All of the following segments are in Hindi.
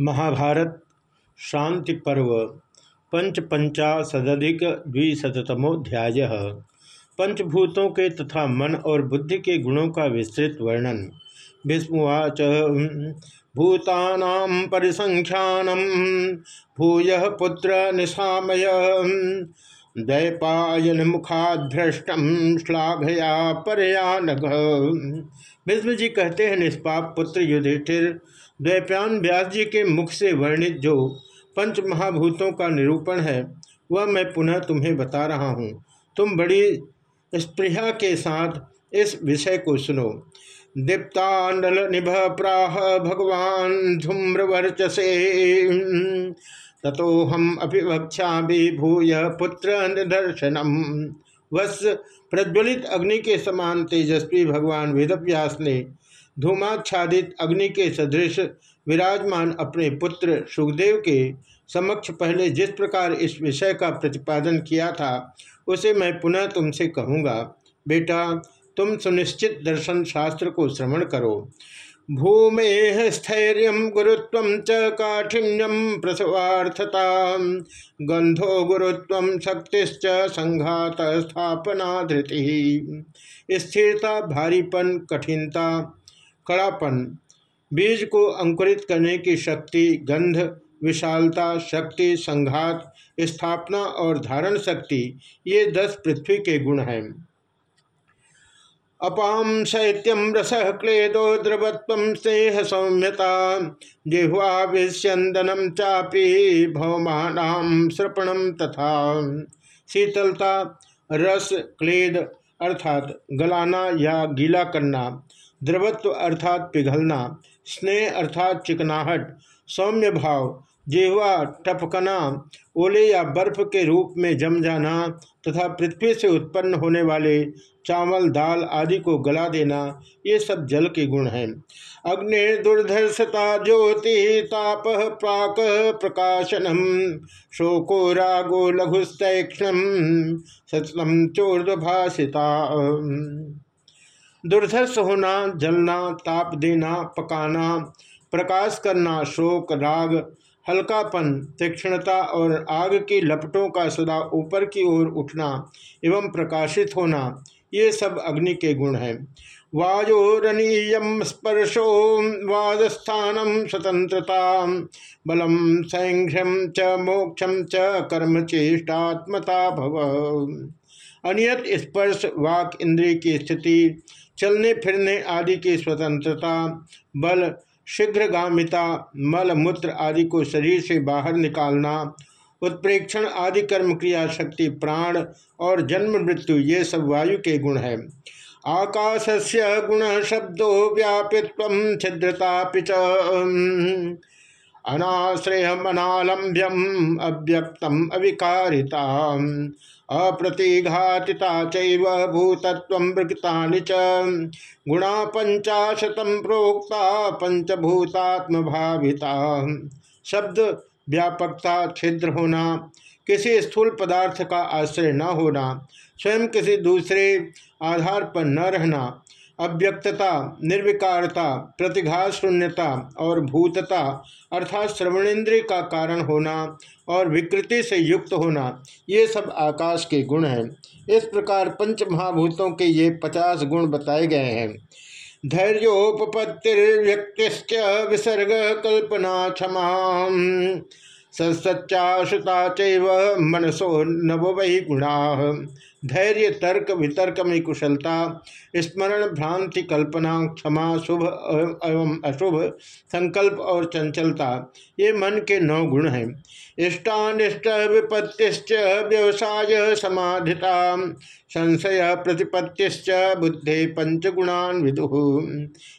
महाभारत, शांति पर्व पंच पंचाशदिक द्विशतमोध्याय पंचभूतों के तथा मन और बुद्धि के गुणों का विस्तृत वर्णन। भीष्मवाच भूता परिसंख्यानम भूय पुत्र निशामय दैपायन मुखाधृष्टम श्लाघया परया नघ भीष्म जी कहते हैं, निष्पाप पुत्र युधिष्ठिर, द्वैप्यान व्यास जी के मुख से वर्णित जो पंच महाभूतों का निरूपण है, वह मैं पुनः तुम्हें बता रहा हूँ। तुम बड़ी स्पृहा के साथ इस विषय को सुनो। दीप्तांडल निभ प्राह भगवान धूम्रवर्चसे। ततो हम अभिभक्षा भी भूय पुत्र निदर्शनम। वत्स प्रज्वलित अग्नि के समान तेजस्वी भगवान वेदव्यास ने धूमाच्छादित अग्नि के सदृश विराजमान अपने पुत्र सुखदेव के समक्ष पहले जिस प्रकार इस विषय का प्रतिपादन किया था, उसे मैं पुनः तुमसे कहूँगा, बेटा, तुम सुनिश्चित दर्शन शास्त्र को श्रवण करो। भूमे स्थैर्य गुरुत्व च काठिन्यम प्रसवार्थता। गंधो गुरुत्व शक्तिश्च संघात स्थापना धृति। स्थिरता, भारीपन, कठिनता, कड़ापन, बीज को अंकुरित करने की शक्ति, गंध, विशालता, शक्ति, संघात, स्थापना और धारण शक्ति, ये दस पृथ्वी के गुण हैं। अपाम शैत्यम रस क्लेदो द्रवत्व स्नेह सौम्यता जिह्वा विस्यंदनम चापी भवमान श्रपणम तथा। शीतलता, रस, क्लेद अर्थात गलाना या गीला करना। द्रवत्व अर्थात पिघलना। स्नेह अर्थात चिकनाहट। सौम्य भाव जेहवा टपकना ओले या बर्फ़ के रूप में जम जाना तथा पृथ्वी से उत्पन्न होने वाले चावल, दाल आदि को गला देना, ये सब जल के गुण हैं। अग्नि दुर्धर्षता ज्योति ताप प्राक प्रकाशनम, शोको रागो लघुस्तैक्षण सतम चोर्दभाषिता दुर्धर्ष होना, जलना, ताप देना, पकाना, प्रकाश करना, शोक, राग हल्कापन, तीक्ष्णता और आग की लपटों का सदा ऊपर की ओर उठना एवं प्रकाशित होना, ये सब अग्नि के गुण हैं। वायोरणीयम स्पर्शो वादस्थानम स्वतंत्रता बलम सैघ्यम च मोक्षम च कर्म चेष्टात्मता भव। अनियत स्पर्श, वाक, इंद्रिय की स्थिति, चलने फिरने आदि की स्वतंत्रता, बल शीघ्रगामिता मल मूत्र आदि को शरीर से बाहर निकालना, उत्प्रेक्षण आदि कर्म क्रिया शक्ति, प्राण और जन्म मृत्यु, ये सब वायु के गुण है। आकाश से गुण शब्दों व्यापित्व छिद्रता अनाश्रय मनालंब्यम अव्यक्तम अविकारिता अप्रतिघातिता चैव भूतत्व च। गुणा पंचाशतम प्रोक्ता पंचभूतात्म भाविता शब्द व्यापकता छिद्र होना, किसी स्थूल पदार्थ का आश्रय न होना, स्वयं किसी दूसरे आधार पर न रहना अव्यक्तता, निर्विकारता प्रतिघात शून्यता और भूतता अर्थात श्रवणेन्द्रिय का कारण होना और विकृति से युक्त होना, ये सब आकाश के गुण हैं। इस प्रकार पंच महाभूतों के ये पचास गुण बताए गए हैं। धैर्योपत्तिर्व्यक्ति विसर्ग कल्पना क्षमा सच्चाशुता चैव मनसो नव वही गुणा धैर्य, तर्क, वितर्क में कुशलता, स्मरण, भ्रांति, कल्पना, क्षमा, शुभ एवं अशुभ संकल्प और चंचलता, ये मन के नौ गुण हैं। इष्टानिष्ट विपत्तिश्च व्यवसाय समाधिता, संशय प्रतिपत्तिश्च बुद्धि पंचगुणान विदु।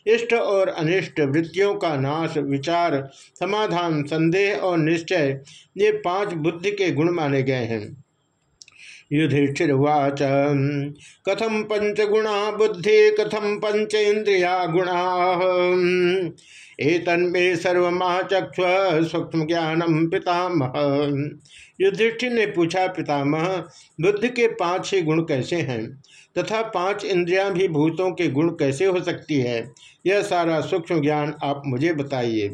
इष्ट और अनिष्ट वृत्तियों का नाश, विचार, समाधान, संदेह और निश्चय, ये पाँच बुद्धि के गुण माने गए हैं। युधिष्ठिर्वाच। कथम पंच गुणा बुद्धि कथम पंचेन्द्रिया गुणा। एक एतन्मे सर्वमाचक्ष सूक्ष्म ज्ञानम पितामह। युधिष्ठिर ने पूछा, पितामह, बुद्ध के पाँच ही गुण कैसे हैं? तथा पाँच इंद्रियाँ भी भूतों के गुण कैसे हो सकती है? यह सारा सूक्ष्म ज्ञान आप मुझे बताइए।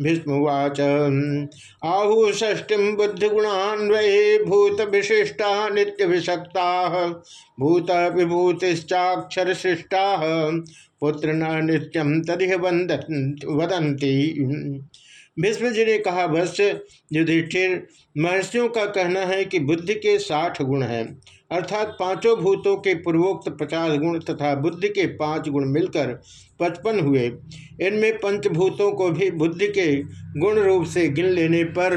भीष्मवाच, आहु ष्टि बुद्धिगुणान्वये भूत विशिष्टा नित्य विषक्ता भूत विभूतिश्चाक्षर सृष्टा पुत्र न नित्यम तदिह वदंती भीष्म जी ने कहा भस्य युधिष्ठिर, महर्षियों का कहना है कि बुद्धि के साठ गुण हैं। अर्थात पाँचों भूतों के पूर्वोक्त पचास गुण तथा बुद्धि के पाँच गुण मिलकर पचपन हुए। इनमें पंचभूतों को भी बुद्धि के गुण रूप से गिन लेने पर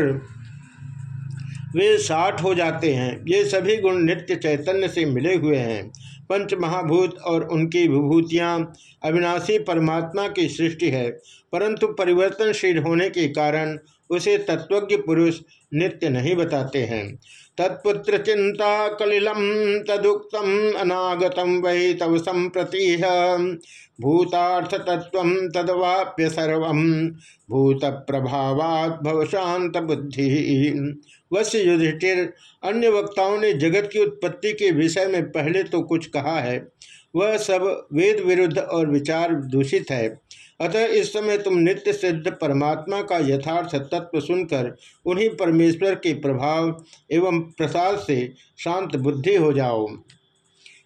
वे साठ हो जाते हैं। ये सभी गुण नित्य चैतन्य से मिले हुए हैं। पंच महाभूत और उनकी विभूतियाँ अविनाशी परमात्मा की सृष्टि है, परंतु परिवर्तनशील होने के कारण उसे तत्वज्ञ पुरुष नित्य नहीं बताते हैं। तत्पुत्र चिंता कलिलम तदुक्तम अनागतम वही तव संप्रति भूतार्थ तत्व तदवाप्य सर्व। भूत प्रभावात्व शांत बुद्धि वश्य युधिष्ठिर अन्य वक्ताओं ने जगत की उत्पत्ति के विषय में पहले तो कुछ कहा है। वह सब वेद विरुद्ध और विचार दूषित है। अतः इस समय तुम नित्य सिद्ध परमात्मा का यथार्थ तत्व सुनकर उन्हीं परमेश्वर के प्रभाव एवं प्रसाद से शांत बुद्धि हो जाओ।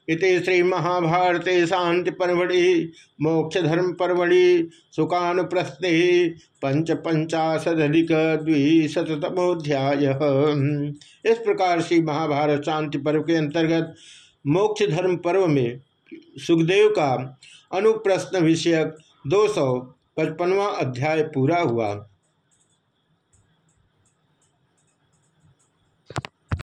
इति श्री महाभारते शांति परवड़ी मोक्ष धर्म परवड़ी सुखानुप्रस्ते पंच पंचाशदिक द्विशतमोध्याय इस प्रकार श्री महाभारत शांति पर्व के अंतर्गत मोक्ष धर्म पर्व में सुखदेव का अनुप्रश्न विषयक दो सौ पचपनवा अध्याय पूरा हुआ।